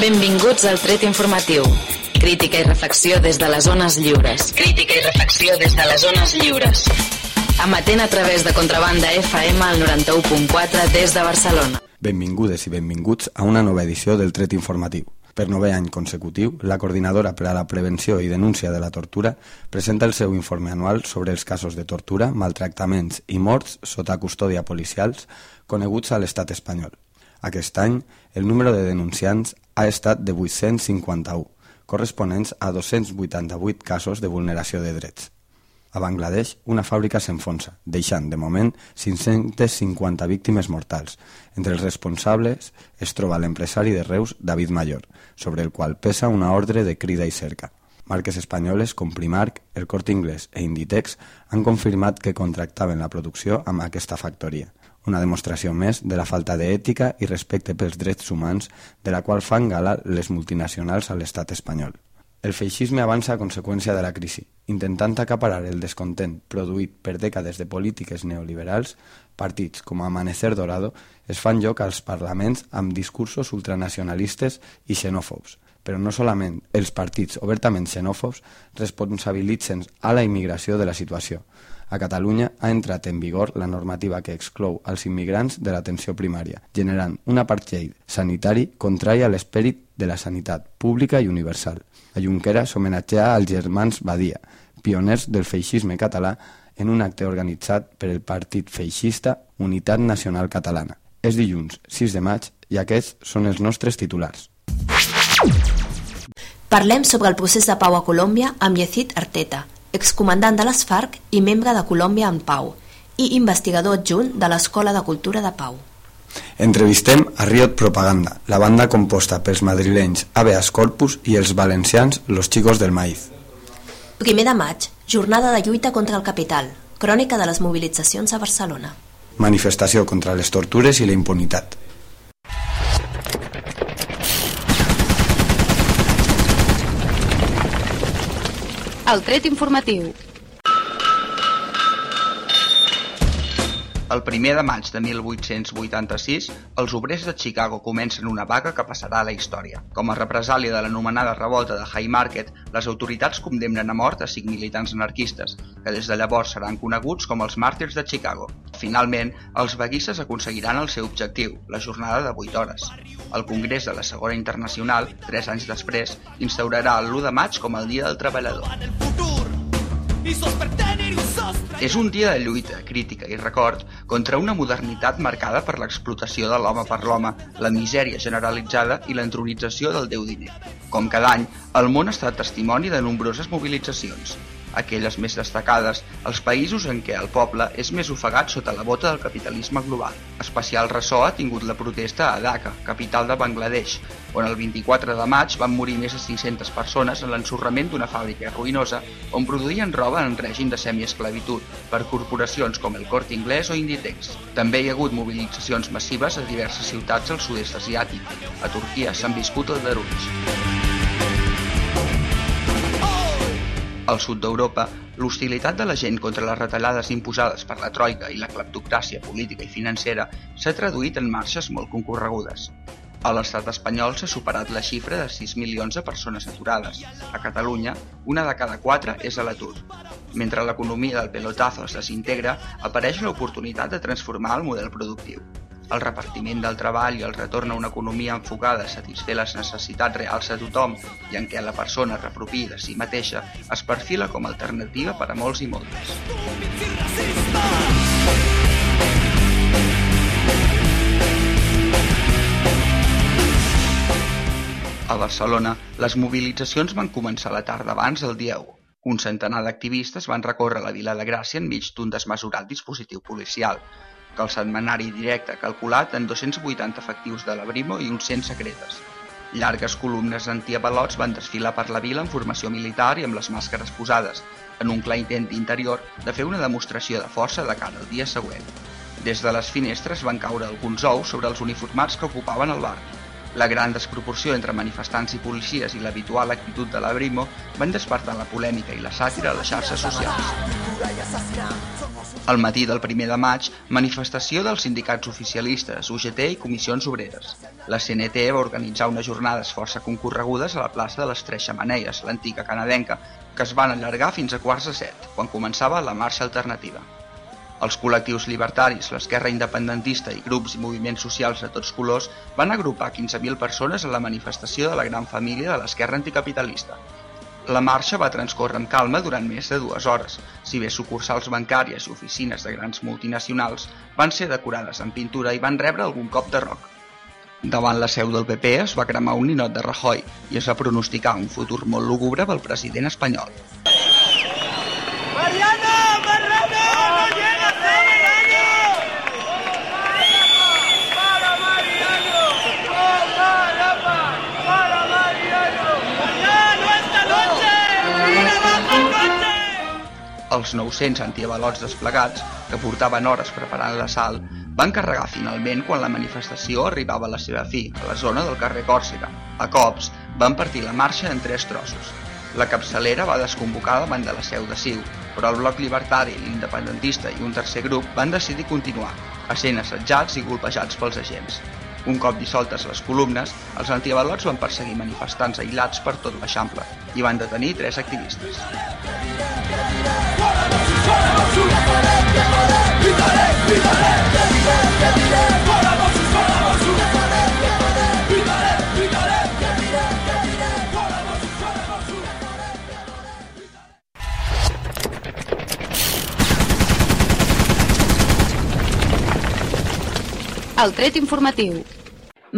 Benvinguts al Tret Informatiu. Crítica i reflexió des de les zones lliures. Crítica i reflexió des de les zones lliures. Amatent a través de Contrabanda FM al 91.4 des de Barcelona. Benvingudes i benvinguts a una nova edició del Tret Informatiu. Per novè any consecutiu, la Coordinadora per a la Prevenció i Denúncia de la Tortura presenta el seu informe anual sobre els casos de tortura, maltractaments i morts sota custòdia policials coneguts a l'estat espanyol. Aquest any, el número de denunciants ha estat de 851, corresponents a 288 casos de vulneració de drets. A Bangladesh, una fàbrica s'enfonsa, deixant, de moment, 550 víctimes mortals. Entre els responsables es troba l'empresari de Reus, David Mayor, sobre el qual pesa una ordre de crida i cerca. Marques espanyoles com Primark, El Corte Inglés e Inditex han confirmat que contractaven la producció amb aquesta factoria una demostració més de la falta d'ètica i respecte pels drets humans de la qual fan gala les multinacionals a l'estat espanyol. El feixisme avança a conseqüència de la crisi, intentant acaparar el descontent produït per dècades de polítiques neoliberals, partits com Amanecer Dorado es fan lloc als parlaments amb discursos ultranacionalistes i xenòfobs, però no solament els partits obertament xenòfobs responsabilitzen a la immigració de la situació, a Catalunya ha entrat en vigor la normativa que exclou els immigrants de l'atenció primària, generant un apartheid sanitari contrari a l'esperit de la sanitat pública i universal. A Junquera s'homenatgea als germans Badia, pioners del feixisme català en un acte organitzat per el partit feixista Unitat Nacional Catalana. És dilluns, 6 de maig, i aquests són els nostres titulars. Parlem sobre el procés de pau a Colòmbia amb Yezid Arteta, excomandant de les FARC i membre de Colòmbia en Pau, i investigador adjunt de l'Escola de Cultura de Pau. Entrevistem a Riot Propaganda, la banda composta pels madrilenys Aveas Corpus i els valencians Los Chicos del Maíz. Primer de maig, jornada de lluita contra el capital, crònica de les mobilitzacions a Barcelona. Manifestació contra les tortures i la impunitat. El tret informatiu. El primer de maig de 1886, els obrers de Chicago comencen una vaga que passarà a la història. Com a represàlia de l'anomenada revolta de Haymarket, les autoritats condemnen a mort a cinc militants anarquistes, que des de llavors seran coneguts com els màrtirs de Chicago. Finalment, els vaguisses aconseguiran el seu objectiu, la jornada de 8 hores. El Congrés de la Segona Internacional, tres anys després, instaurarà el 1 de maig com el Dia del Treballador. És un dia de lluita, crítica i record contra una modernitat marcada per l'explotació de l'home per l'home, la misèria generalitzada i l'entronització del déu diner. Com cada any, el món ha estat testimoni de nombroses mobilitzacions aquelles més destacades, els països en què el poble és més ofegat sota la bota del capitalisme global. Especial ressò ha tingut la protesta a Dhaka, capital de Bangladesh, on el 24 de maig van morir més de 500 persones en l'ensorrament d'una fàbrica ruïnosa on produïen roba en règim de semiesclavitud per corporacions com el Corte Inglés o Inditex. També hi ha hagut mobilitzacions massives a diverses ciutats al sud-est asiàtic. A Turquia s'han viscut aldarulls. Al sud d'Europa, l'hostilitat de la gent contra les retallades imposades per la troika i la cleptocràcia política i financera s'ha traduït en marxes molt concorregudes. A l'estat espanyol s'ha superat la xifra de 6 milions de persones aturades. A Catalunya, una de cada quatre és a l'atur. Mentre l'economia del pelotazo es desintegra, apareix l'oportunitat de transformar el model productiu el repartiment del treball i el retorn a una economia enfocada a satisfer les necessitats reals de tothom i en què la persona repropi de si mateixa es perfila com a alternativa per a molts i moltes. A Barcelona, les mobilitzacions van començar la tarda abans del dia 1. Un centenar d'activistes van recórrer la Vila de Gràcia enmig d'un desmesurat dispositiu policial, que el setmanari directe calculat en 280 efectius de la Brimo i uns 100 secretes. Llargues columnes antiavalots van desfilar per la vila en formació militar i amb les màscares posades, en un clar intent interior de fer una demostració de força de cara al dia següent. Des de les finestres van caure alguns ous sobre els uniformats que ocupaven el barri. La gran desproporció entre manifestants i policies i l'habitual actitud de la Brimo van despertar la polèmica i la sàtira a les xarxes socials. Al matí del 1 de maig, manifestació dels sindicats oficialistes, UGT i comissions obreres. La CNT va organitzar unes jornades força concorregudes a la plaça de les Tres Xamaneies, l'antiga canadenca, que es van allargar fins a quarts de set, quan començava la marxa alternativa. Els col·lectius libertaris, l'esquerra independentista i grups i moviments socials de tots colors van agrupar 15.000 persones a la manifestació de la gran família de l'esquerra anticapitalista, la marxa va transcórrer amb calma durant més de dues hores, si bé sucursals bancàries i oficines de grans multinacionals van ser decorades amb pintura i van rebre algun cop de roc. Davant la seu del PP es va cremar un ninot de Rajoy i es va pronosticar un futur molt lúgubre pel president espanyol. Mariano! Els 900 antiavalots desplegats, que portaven hores preparant l'assalt, van carregar finalment quan la manifestació arribava a la seva fi, a la zona del carrer Còrsega. A cops, van partir la marxa en tres trossos. La capçalera va desconvocar davant de la seu de Ciu, però el bloc libertari, l'independentista i un tercer grup van decidir continuar, essent assetjats i golpejats pels agents. Un cop dissoltes les columnes, els antiavalots van perseguir manifestants aïllats per tot l'Eixample i van detenir tres activistes. El tret informatiu.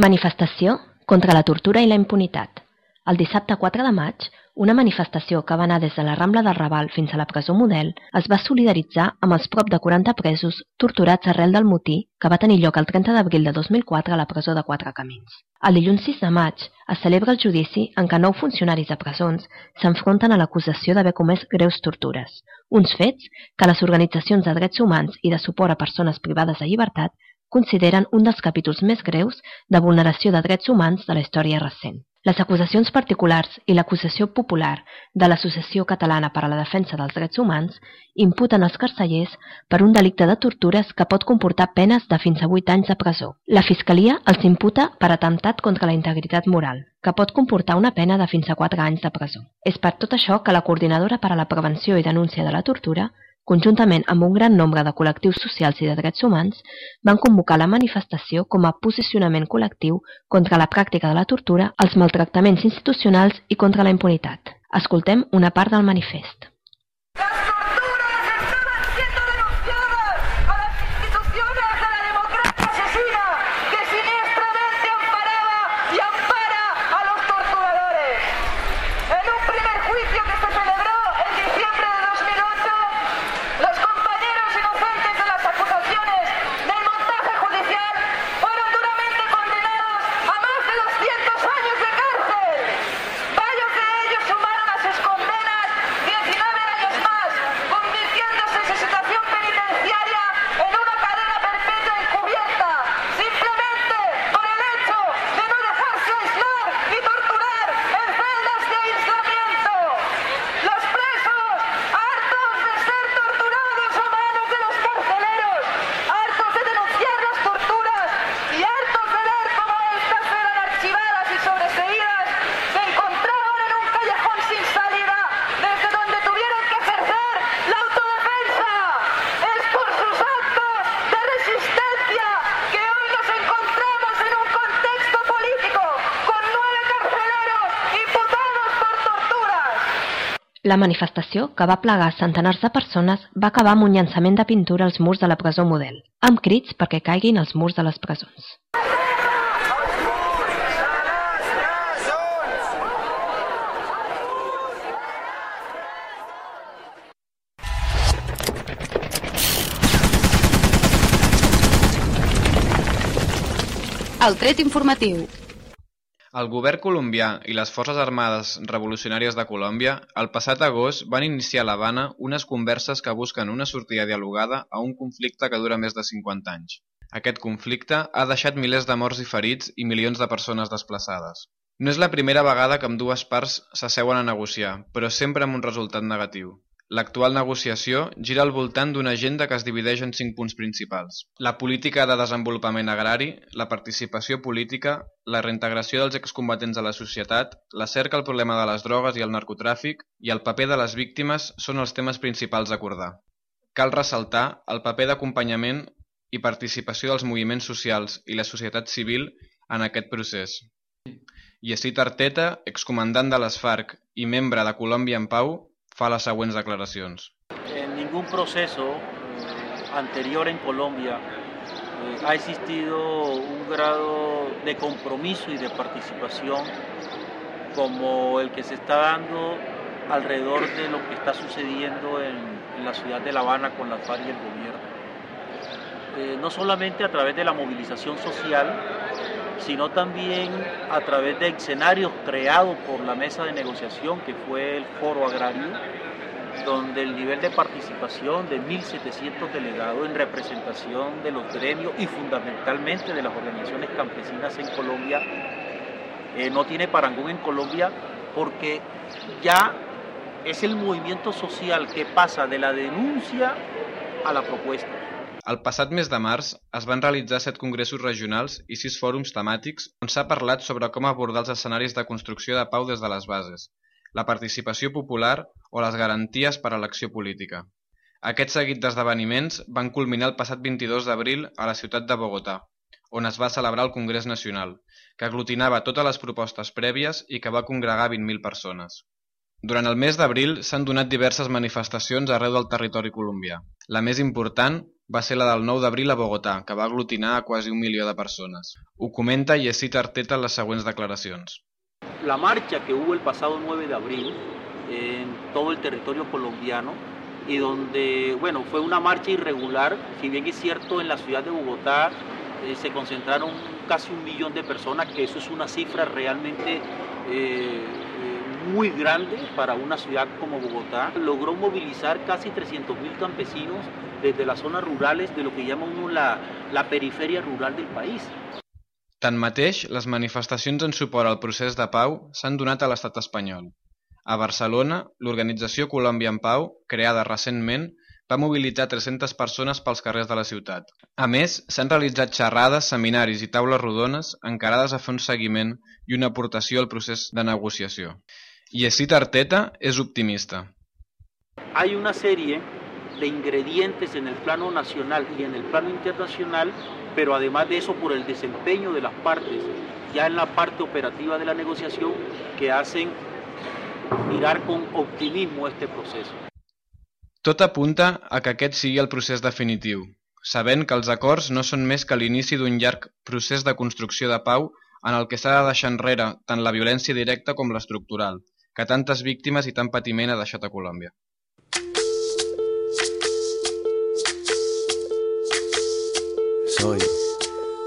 Manifestació contra la tortura i la impunitat. El dissabte 4 de maig, una manifestació que va anar des de la Rambla del Raval fins a la presó Model es va solidaritzar amb els prop de 40 presos torturats arrel del motí que va tenir lloc el 30 d'abril de 2004 a la presó de Quatre Camins. El dilluns 6 de maig es celebra el judici en què nou funcionaris de presons s'enfronten a l'acusació d'haver comès greus tortures, uns fets que les organitzacions de drets humans i de suport a persones privades de llibertat consideren un dels capítols més greus de vulneració de drets humans de la història recent. Les acusacions particulars i l'acusació popular de l'Associació Catalana per a la Defensa dels Drets Humans imputen els carcellers per un delicte de tortures que pot comportar penes de fins a 8 anys de presó. La Fiscalia els imputa per atemptat contra la integritat moral, que pot comportar una pena de fins a 4 anys de presó. És per tot això que la Coordinadora per a la Prevenció i Denúncia de la Tortura conjuntament amb un gran nombre de col·lectius socials i de drets humans, van convocar la manifestació com a posicionament col·lectiu contra la pràctica de la tortura, els maltractaments institucionals i contra la impunitat. Escoltem una part del manifest. La manifestació, que va plegar centenars de persones, va acabar amb un llançament de pintura als murs de la presó Model, amb crits perquè caiguin els murs de les presons. El tret informatiu. El govern colombià i les Forces Armades Revolucionàries de Colòmbia el passat agost van iniciar a l'Havana unes converses que busquen una sortida dialogada a un conflicte que dura més de 50 anys. Aquest conflicte ha deixat milers de morts i ferits i milions de persones desplaçades. No és la primera vegada que amb dues parts s'asseuen a negociar, però sempre amb un resultat negatiu. L'actual negociació gira al voltant d'una agenda que es divideix en cinc punts principals. La política de desenvolupament agrari, la participació política, la reintegració dels excombatents a la societat, la cerca al problema de les drogues i el narcotràfic i el paper de les víctimes són els temes principals a acordar. Cal ressaltar el paper d'acompanyament i participació dels moviments socials i la societat civil en aquest procés. Yessit Arteta, excomandant de les FARC i membre de Colòmbia en Pau, fa las siguientes declaraciones. En ningún proceso eh, anterior en Colombia eh, ha existido un grado de compromiso y de participación como el que se está dando alrededor de lo que está sucediendo en, la ciudad de La Habana con la FARC y el gobierno. Eh, no solamente a través de la movilización social, sino también a través de escenarios creados por la mesa de negociación que fue el foro agrario, donde el nivel de participación de 1.700 delegados en representación de los gremios y fundamentalmente de las organizaciones campesinas en Colombia eh, no tiene parangón en Colombia porque ya es el movimiento social que pasa de la denuncia a la propuesta. El passat mes de març es van realitzar set congressos regionals i sis fòrums temàtics on s'ha parlat sobre com abordar els escenaris de construcció de pau des de les bases, la participació popular o les garanties per a l'acció política. Aquest seguit d'esdeveniments van culminar el passat 22 d'abril a la ciutat de Bogotà, on es va celebrar el Congrés Nacional, que aglutinava totes les propostes prèvies i que va congregar 20.000 persones. Durant el mes d'abril s'han donat diverses manifestacions arreu del territori colombià. La més important va ser la del 9 d'abril a Bogotà, que va aglutinar a quasi un milió de persones. Ho comenta Yesid Arteta en les següents declaracions. La marcha que hubo el pasado 9 de abril en todo el territorio colombiano y donde, bueno, fue una marcha irregular, si bien es cierto en la ciudad de Bogotá eh, se concentraron casi un millón de personas, que eso es una cifra realmente eh, muy grande para una ciudad como Bogotá. Logró movilizar casi 300.000 campesinos desde las zonas rurales de lo que llama uno la, la periferia rural del país. Tanmateix, les manifestacions en suport al procés de pau s'han donat a l'estat espanyol. A Barcelona, l'organització Colòmbia en Pau, creada recentment, va mobilitzar 300 persones pels carrers de la ciutat. A més, s'han realitzat xerrades, seminaris i taules rodones encarades a fer un seguiment i una aportació al procés de negociació. Yesid Arteta es optimista. Hay una serie de ingredientes en el plano nacional y en el plano internacional, pero además de eso por el desempeño de las partes, ya en la parte operativa de la negociación, que hacen mirar con optimismo este proceso. Tot apunta a que aquest sigui el procés definitiu, sabent que els acords no són més que l'inici d'un llarg procés de construcció de pau en el que s'ha de deixar enrere tant la violència directa com l'estructural, que tantes víctimes i tant patiment ha deixat a Colòmbia. Soy,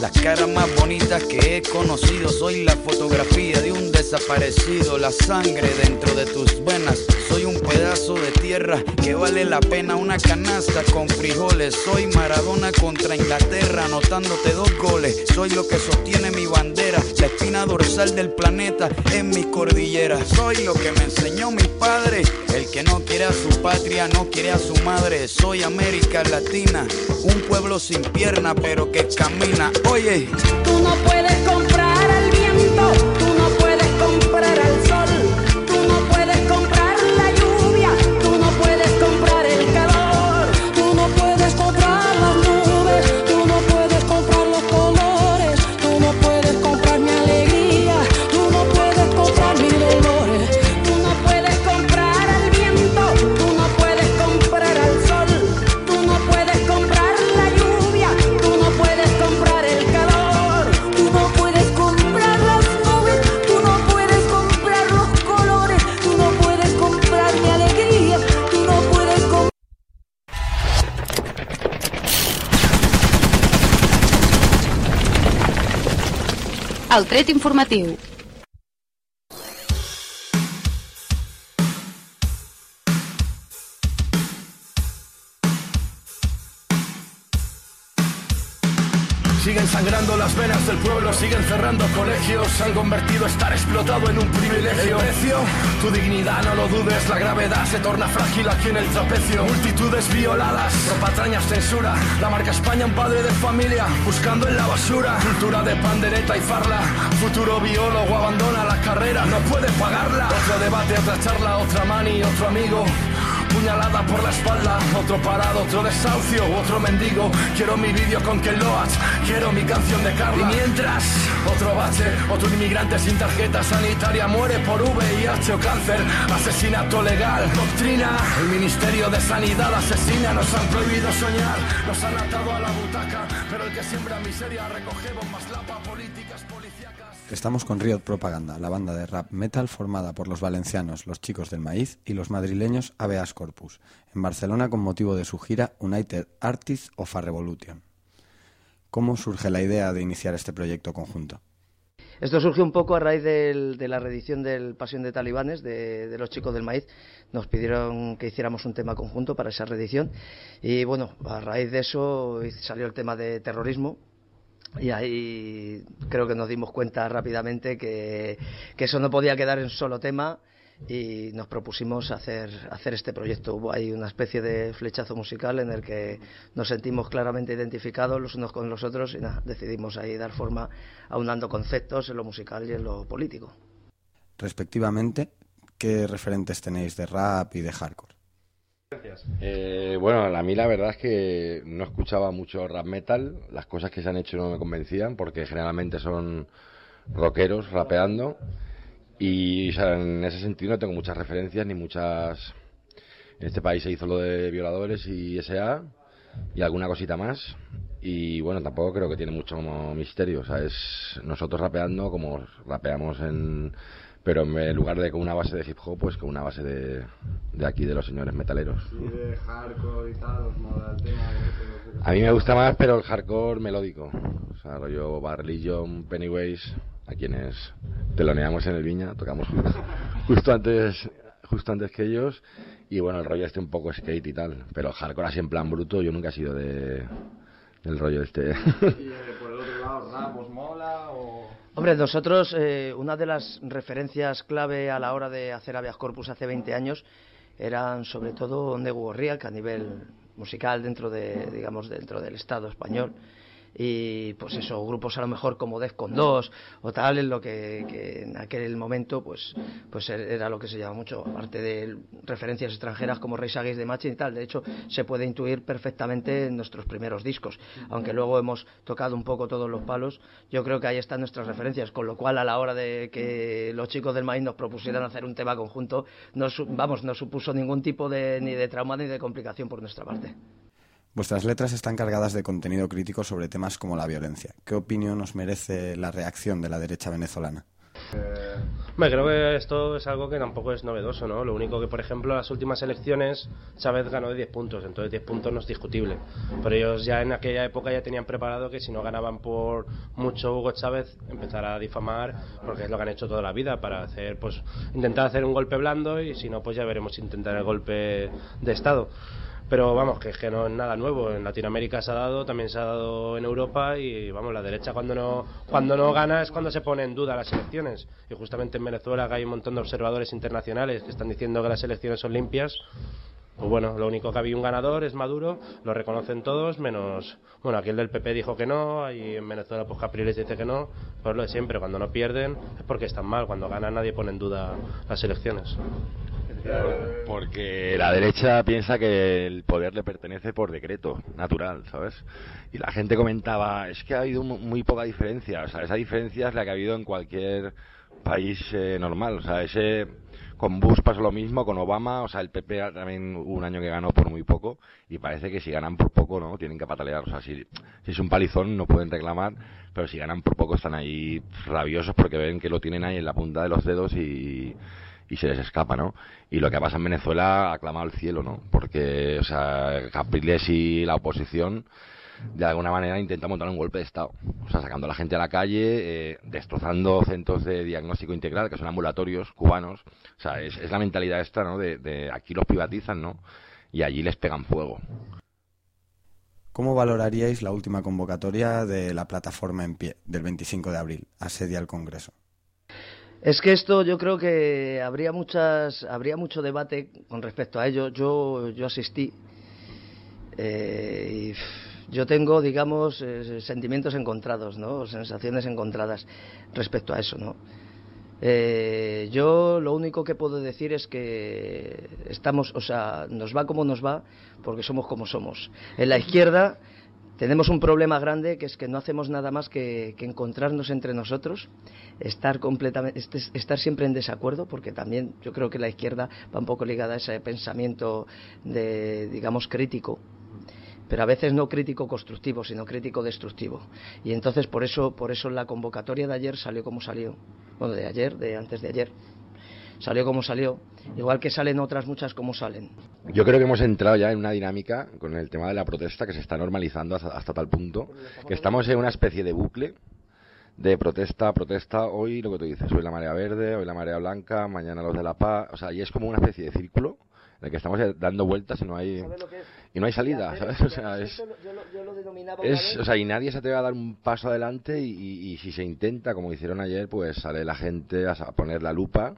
las caras más bonitas que he conocido, soy la fotografía de un desaparecido, la sangre dentro de tus venas, soy un pedazo de tierra que vale la pena. Una canasta con frijoles, soy Maradona contra Inglaterra, anotándote dos goles, soy lo que sostiene mi bandera, la espina dorsal del planeta en mi cordillera, soy lo que me enseñó mi padre, que no quiere a su patria, no quiere a su madre, soy América Latina, un pueblo sin pierna pero que camina, oye, tú no puedes comprar al viento, El tret informatiu. Sangrando las venas del pueblo, siguen cerrando colegios, han convertido estar explotado en un privilegio. El precio, tu dignidad, no lo dudes, la gravedad se torna frágil aquí en el trapecio. Multitudes violadas, patrañas, censura, la marca España un padre de familia, buscando en la basura. Cultura de pandereta y farla, futuro biólogo abandona la carrera, no puede pagarla. Otro debate, otra charla, otra mani, otro amigo. Puñalada por la espalda, otro parado, otro desahucio, otro mendigo. Quiero mi vídeo con Ken Loach, quiero mi canción de Carla. Y mientras, otro bache, otro inmigrante sin tarjeta sanitaria muere por VIH o cáncer. Asesinato legal, doctrina. El Ministerio de Sanidad asesina, nos han prohibido soñar, nos han atado a la butaca. Pero el que siembra miseria recoge bombas, lapa, políticas. Estamos con Riot Propaganda, la banda de rap metal formada por los valencianos Los Chicos del Maíz y los madrileños Aveas Corpus, en Barcelona con motivo de su gira United Artists of a Revolution. ¿Cómo surge la idea de iniciar este proyecto conjunto? Esto surgió un poco a raíz de la reedición del Pasión de Talibanes de, de los chicos del maíz. Nos pidieron que hiciéramos un tema conjunto para esa reedición y bueno, a raíz de eso salió el tema de terrorismo y ahí creo que nos dimos cuenta rápidamente que, eso no podía quedar en solo tema y nos propusimos hacer, hacer este proyecto. Hubo ahí una especie de flechazo musical en el que nos sentimos claramente identificados los unos con los otros y nada, decidimos ahí dar forma aunando conceptos en lo musical y en lo político. Respectivamente, ¿qué referentes tenéis de rap y de hardcore? Eh, bueno, a mí la verdad es que no escuchaba mucho rap metal, las cosas que se han hecho no me convencían porque generalmente son rockeros rapeando. Y en ese sentido no tengo muchas referencias ni muchas... En este país se hizo lo de violadores y SA y alguna cosita más. Y bueno, tampoco creo que tiene mucho misterio, o sea, es nosotros rapeando como rapeamos en... Pero en lugar de con una base de hip hop, pues con una base de, de aquí, de los señores metaleros. Y de hardcore y tal, os mola el tema. A mí me gusta más, pero el hardcore melódico. O sea, rollo Bad Religion, Pennywise, a quienes teloneamos en el Viña, tocamos justo, antes justo antes que ellos. Y bueno, el rollo este un poco skate y tal. Pero hardcore así en plan bruto, yo nunca he sido de del rollo este. Y eh, por el otro lado, rap, ¿os mola? Hombre, nosotros, eh, una de las referencias clave a la hora de hacer Habeas Corpus hace 20 años eran sobre todo Negu Gorriak a nivel musical dentro de, digamos, dentro del Estado español. Y pues eso, grupos a lo mejor como Defcon 2 o tal, en lo que, que en aquel momento pues, pues era lo que se llama mucho, aparte de referencias extranjeras como Rey Against de Machine y tal. De hecho, se puede intuir perfectamente en nuestros primeros discos. Aunque luego hemos tocado un poco todos los palos, yo creo que ahí están nuestras referencias. Con lo cual, a la hora de que los chicos del maíz nos propusieran hacer un tema conjunto, no, vamos, no supuso ningún tipo de, ni de trauma ni de complicación por nuestra parte. Vuestras letras están cargadas de contenido crítico sobre temas como la violencia. ¿Qué opinión os merece la reacción de la derecha venezolana? Hombre, creo que esto es algo que tampoco es novedoso, ¿no? Lo único que, por ejemplo, en las últimas elecciones Chávez ganó de 10 puntos, entonces 10 puntos no es discutible. Pero ellos ya en aquella época ya tenían preparado que si no ganaban por mucho Hugo Chávez, empezar a difamar, porque es lo que han hecho toda la vida, para hacer, pues, intentar hacer un golpe blando y si no, pues ya veremos intentar el golpe de Estado. Pero vamos, que que no es nada nuevo. En Latinoamérica se ha dado, también se ha dado en Europa y vamos, la derecha cuando no, cuando no gana es cuando se pone en duda las elecciones. Y justamente en Venezuela que hay un montón de observadores internacionales que están diciendo que las elecciones son limpias. Pues bueno, lo único que había un ganador es Maduro, lo reconocen todos, menos, bueno, aquí el del PP dijo que no, y en Venezuela pues Capriles dice que no, pues lo de siempre, cuando no pierden es porque están mal, cuando ganan nadie pone en duda las elecciones. Porque la derecha piensa que el poder le pertenece por decreto natural, ¿sabes? Y la gente comentaba, es que ha habido mu- muy poca diferencia, o sea, esa diferencia es la que ha habido en cualquier país eh, normal, o sea, ese con Bush pasó lo mismo, con Obama, o sea, el PP también hubo un año que ganó por muy poco y parece que si ganan por poco, ¿no? Tienen que patalear, o sea, si, si es un palizón no pueden reclamar, pero si ganan por poco están ahí rabiosos porque ven que lo tienen ahí en la punta de los dedos y, y se les escapa, ¿no? Y lo que pasa en Venezuela ha clamado al cielo, ¿no? Porque, o sea, Capriles y la oposición de alguna manera intenta montar un golpe de Estado. O sea, sacando a la gente a la calle, eh, destrozando centros de diagnóstico integral, que son ambulatorios cubanos. O sea, es, la mentalidad esta, ¿no? De, de aquí los privatizan, ¿no? Y allí les pegan fuego. ¿Cómo valoraríais la última convocatoria de la plataforma en pie del 25 de abril, asedia al Congreso? Es que esto yo creo que habría muchas habría mucho debate con respecto a ello. Yo yo asistí eh, y yo tengo digamos eh, sentimientos encontrados, ¿no? Sensaciones encontradas respecto a eso, ¿no? Eh, yo lo único que puedo decir es que estamos, o sea, nos va como nos va porque somos como somos. En la izquierda tenemos un problema grande que es que no hacemos nada más que, encontrarnos entre nosotros, estar completamente, este- estar siempre en desacuerdo, porque también yo creo que la izquierda va un poco ligada a ese pensamiento de, digamos, crítico, pero a veces no crítico constructivo, sino crítico destructivo. Y entonces por eso, por eso la convocatoria de ayer salió como salió, bueno, de ayer, de antes de ayer, salió como salió, igual que salen otras muchas como salen. Yo creo que hemos entrado ya en una dinámica con el tema de la protesta que se está normalizando hasta, hasta tal punto que estamos en una especie de bucle de protesta, protesta, hoy lo que tú dices, hoy la marea verde, hoy la marea blanca, mañana los de la paz, o sea, y es como una especie de círculo en el que estamos dando vueltas y no hay y no hay salida, ¿sabes? O sea, es, es, o sea, y nadie se atreve a dar un paso adelante y, y- y si se intenta, como hicieron ayer, pues sale la gente a poner la lupa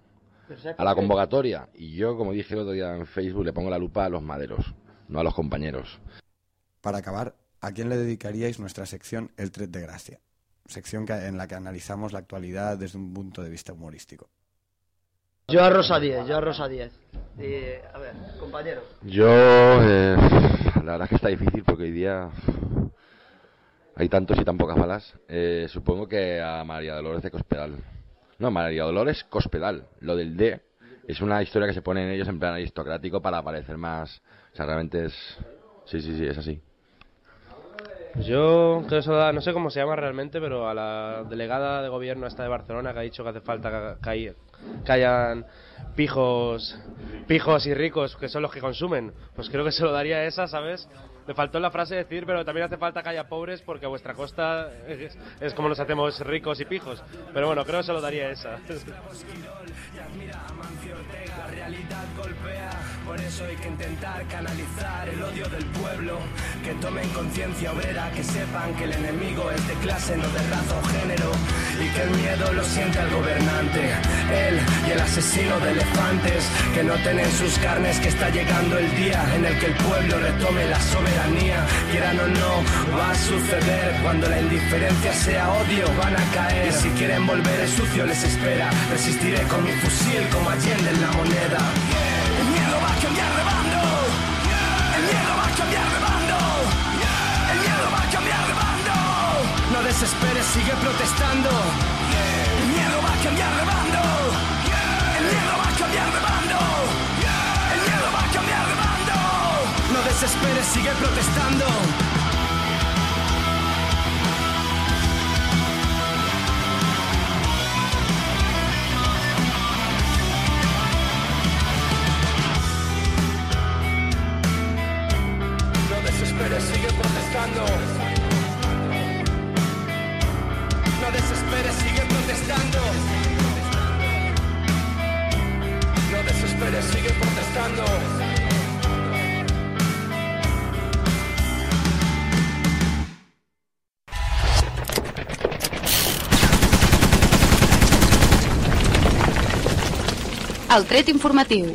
a la convocatoria. Y yo, como dije el otro día en Facebook, le pongo la lupa a los maderos, no a los compañeros. Para acabar, ¿a quién le dedicaríais nuestra sección El Tret de Gracia? Sección que- en la que analizamos la actualidad desde un punto de vista humorístico. Yo a Rosa 10, yo a Rosa 10. Y, a ver, compañero. Yo, eh, la verdad es que está difícil porque hoy día hay tantos y tan pocas balas. Eh, supongo que a María Dolores de Cospedal. No, María Dolores Cospedal. Lo del D es una historia que se pone en ellos en plan aristocrático para parecer más. O sea, realmente es. Sí, sí, sí, es así. Yo creo que no sé cómo se llama realmente, pero a la delegada de gobierno esta de Barcelona que ha dicho que hace falta que, que hay- que hayan pijos, pijos y ricos que son los que consumen. Pues creo que se lo daría a esa, ¿sabes? Le faltó la frase decir, pero también hace falta que haya pobres porque a vuestra costa es, como nos hacemos ricos y pijos. Pero bueno, creo que se lo daría a esa. realidad de de y el asesino de elefantes, que noten en sus carnes que está llegando el día en el que el pueblo retome la soberanía, quieran o no, va a suceder, cuando la indiferencia sea odio, van a caer, y si quieren volver el sucio les espera, resistiré con mi fusil como Allende en la moneda. El miedo va a cambiar de bando. El miedo va a cambiar de bando. El miedo va a cambiar de bando. No desesperes, sigue protestando. Va a cambiar de bando. El miedo va a cambiar de bando. El miedo va a cambiar de bando. No desesperes, sigue protestando. Tret informatiu.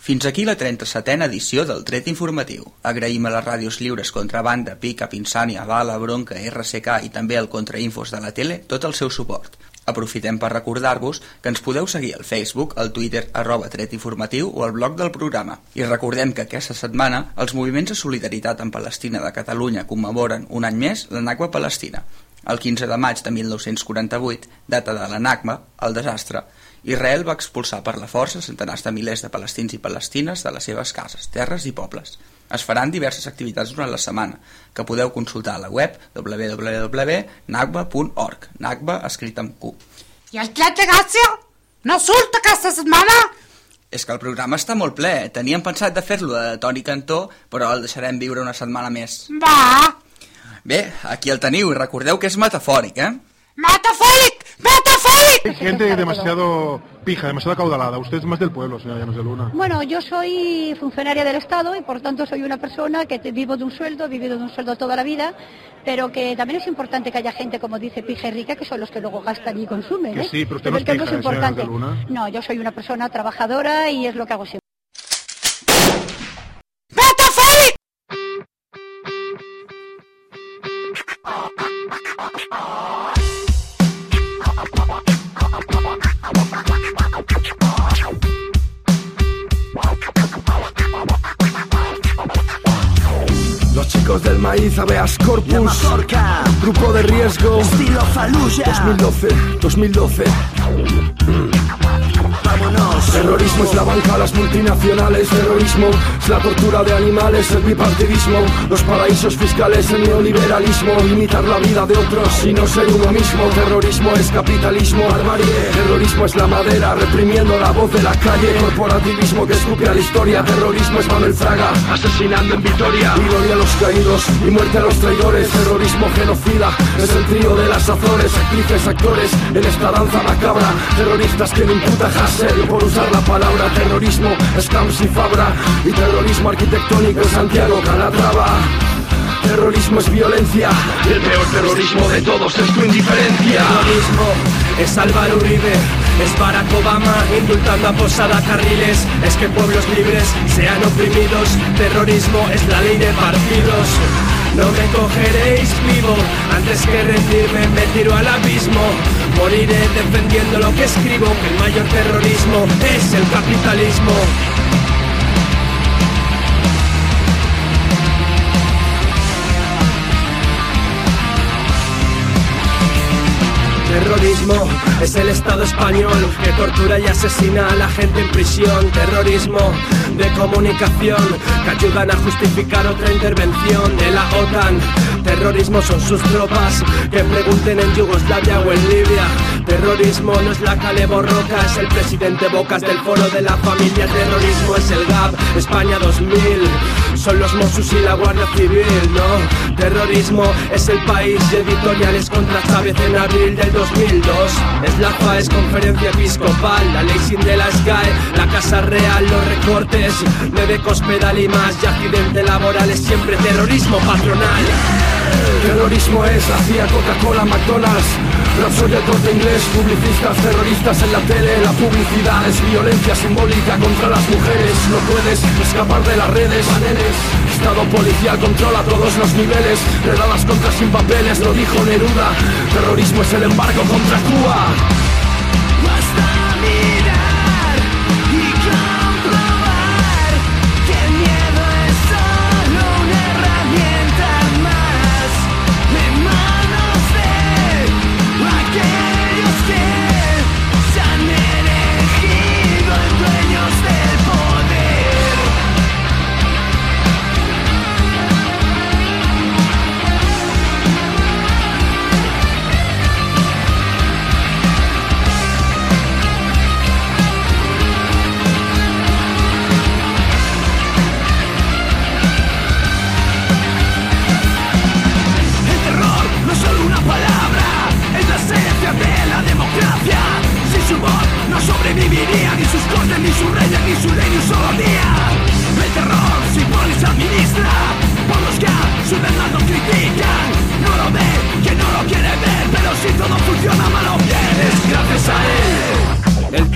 Fins aquí la 37a edició del Tret Informatiu. Agraïm a les ràdios lliures Contrabanda, Pica, Pinsània, Bala, Bronca, RSK i també al Contrainfos de la tele tot el seu suport. Aprofitem per recordar-vos que ens podeu seguir al Facebook, al Twitter, arroba Tret Informatiu o al blog del programa. I recordem que aquesta setmana els moviments de solidaritat en Palestina de Catalunya commemoren un any més la Nakba Palestina. El 15 de maig de 1948, data de la Nakba, el desastre, Israel va expulsar per la força centenars de milers de palestins i palestines de les seves cases, terres i pobles. Es faran diverses activitats durant la setmana, que podeu consultar a la web www.nagba.org, Nagba escrit amb Q. I el tret de gràcia? No surt aquesta setmana? És que el programa està molt ple. Teníem pensat de fer-lo de Toni Cantó, però el deixarem viure una setmana més. Va, Bé, aquí el teniu, recordeu que és metafòric, eh? ¡Metafólic! ¡Metafólic! Hay gente demasiado pija, demasiado acaudalada. Usted es más del pueblo, señora Llanos de Luna. Bueno, yo soy funcionaria del Estado y por tanto soy una persona que vivo de un sueldo, he vivido de un sueldo toda la vida, pero que también es importante que haya gente, como dice Pija y Rica, que son los que luego gastan y consumen. Que ¿eh? sí, pero usted Pero no es que pija, es importante. Llanos de Luna. No, yo soy una persona trabajadora y es lo que hago siempre. Habeas corpus. Grupo de riesgo. Estilo Fallujah. 2012, 2012. Terrorismo es la banca, las multinacionales. Terrorismo es la tortura de animales, el bipartidismo. Los paraísos fiscales, el neoliberalismo. Imitar la vida de otros y no ser uno mismo. Terrorismo es capitalismo, barbarie. Terrorismo es la madera, reprimiendo la voz de la calle. Corporativismo que escupe a la historia. Terrorismo es Manuel Fraga, asesinando en Vitoria. Y gloria a los caídos y muerte a los traidores. Terrorismo genocida es el trío de las Azores. Actrices, actores en esta danza macabra. Terroristas que le imputa Por usar la palabra terrorismo. Scams y Fabra. Y terrorismo arquitectónico en Santiago, Calatrava. Terrorismo es violencia el peor terrorismo de todos es tu indiferencia. Terrorismo es Álvaro Uribe, es Barack Obama indultando a Posada Carriles, es que pueblos libres sean oprimidos, terrorismo es la ley de partidos. No me cogeréis vivo, antes que rendirme me tiro al abismo. Moriré defendiendo lo que escribo, que el mayor terrorismo es el capitalismo. Terrorismo es el Estado español que tortura y asesina a la gente en prisión. Terrorismo de comunicación que ayudan a justificar otra intervención de la OTAN. Terrorismo son sus tropas que pregunten en Yugoslavia o en Libia. Terrorismo no es la Cale Borroca, es el presidente Bocas del foro de la familia. Terrorismo es el GAP, España 2000. Son los Mossos y la Guardia Civil, ¿no? Terrorismo es el país y editoriales contra Chávez en abril del 2002. Es la FAES, conferencia episcopal, la ley sin de la SGAE, la Casa Real, los recortes, de Cospedal y más, y accidente laboral es siempre terrorismo patronal. Terrorismo es la CIA, Coca-Cola, McDonald's. Rapsoy el corte inglés, publicistas, terroristas en la tele, la publicidad es violencia simbólica contra las mujeres. No puedes escapar de las redes, paneles. Estado policial controla todos los niveles. Redadas contra sin papeles, lo dijo Neruda. Terrorismo es el embargo contra Cuba.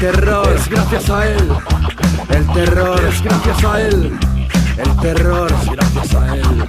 Terror Es gracias a él. el terror Es gracias a él. el terror Es gracias a él.